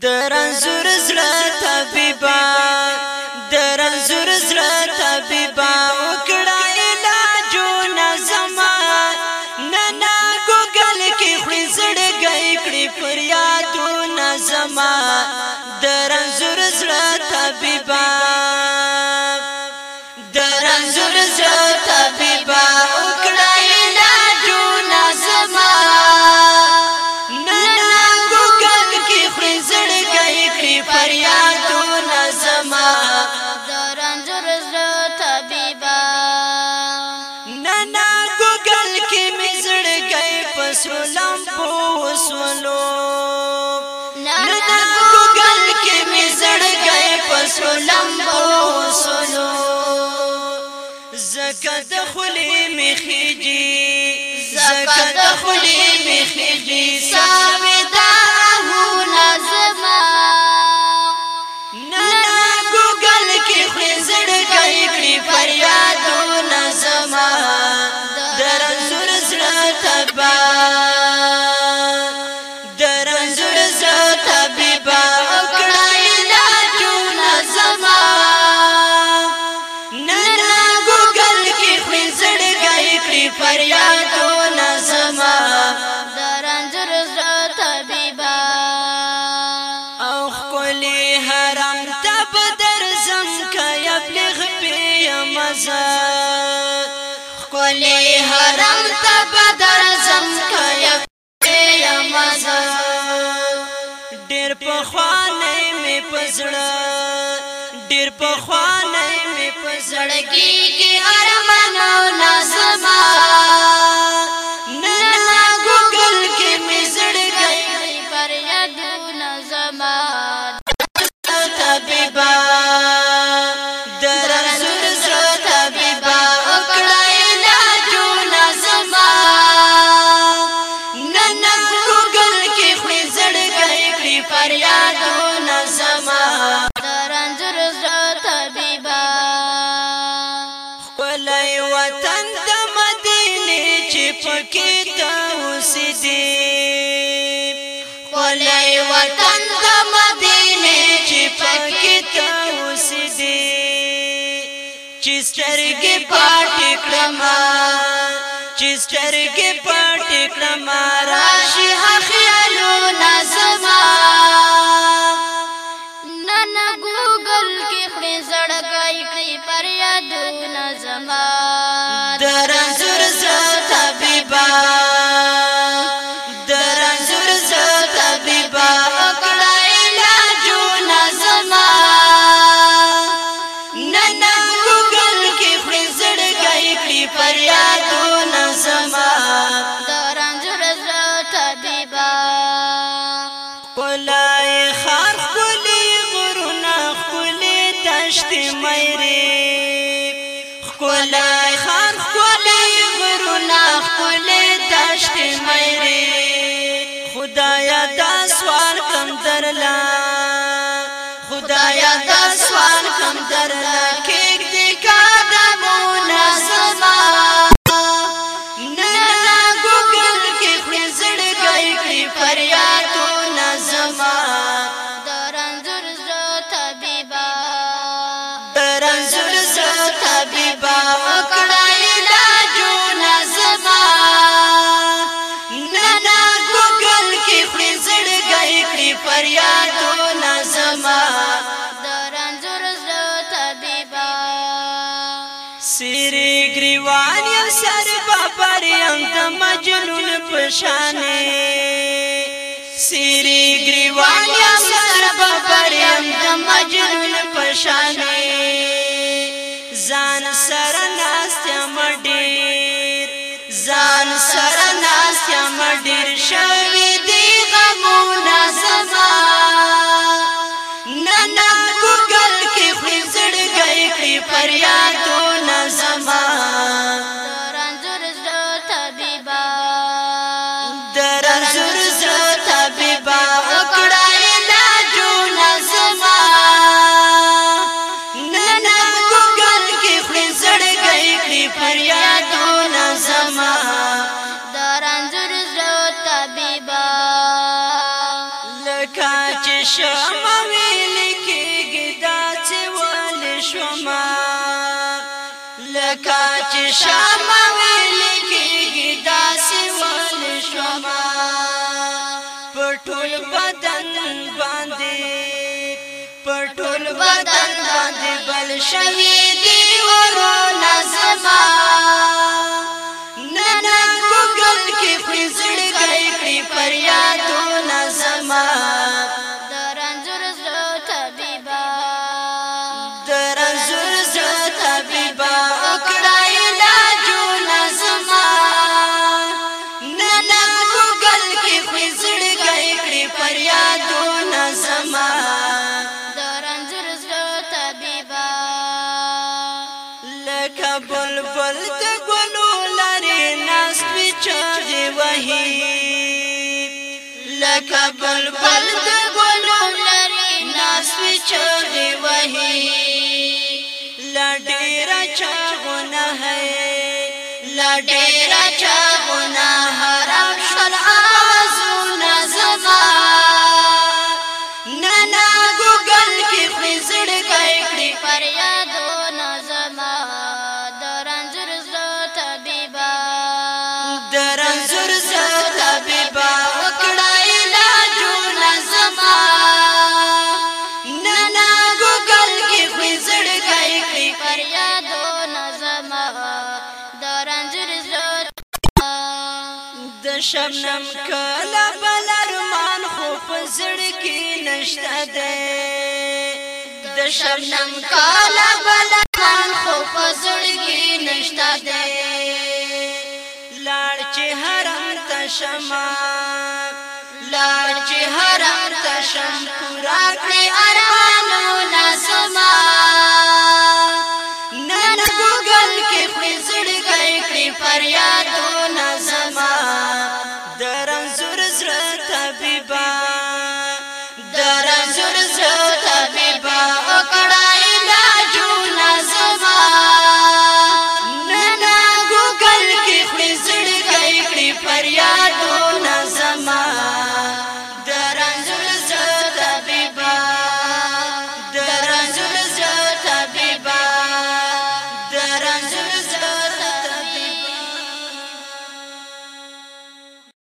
درنزور زړه طبيبا سلم وصلو زکه د خلی میخیجی حرم تا بدر زم کیا یا مزه ډیر په خوانه می پزړه ډیر په خوانه می پزړګي پکې تا اوسېدې خپلې وطن د مدینه چې پکې تا اوسېدې چې سترګې پټې کړما چې سترګې پټې کړما راشي خیالو نظم i alam dar la ke سری گریوان یم سر بابر یم د مجنون پشانه سری گریوان یم سر بابر یم د مجنون پشانه ځان سر ناست یم ډیر ځان سر ناست یم ډیر شوی دی غمونه زما نن ګوګل کې خزړ گئے کړي پریا شم ویل کېږي دا چې ولې شوم لکه چې شم ویل کېږي دا چې ولې شوم په ټول بدن باندې په ټول بدن باندې بل شوي دی ورو پل د ګلو لري ناس چغې وهي لډېر چاغونه هي لډېر شبنم کلا بل ارمان خو پزړ کې نشته ده د شبنم کلا بل ارمان خو پزړ کې نشته ده لاړ چې حرم ته شما لاړ چې حرم ته شم پورا کړې ارمانو نازما نن ګوګل کې پزړ کې پریا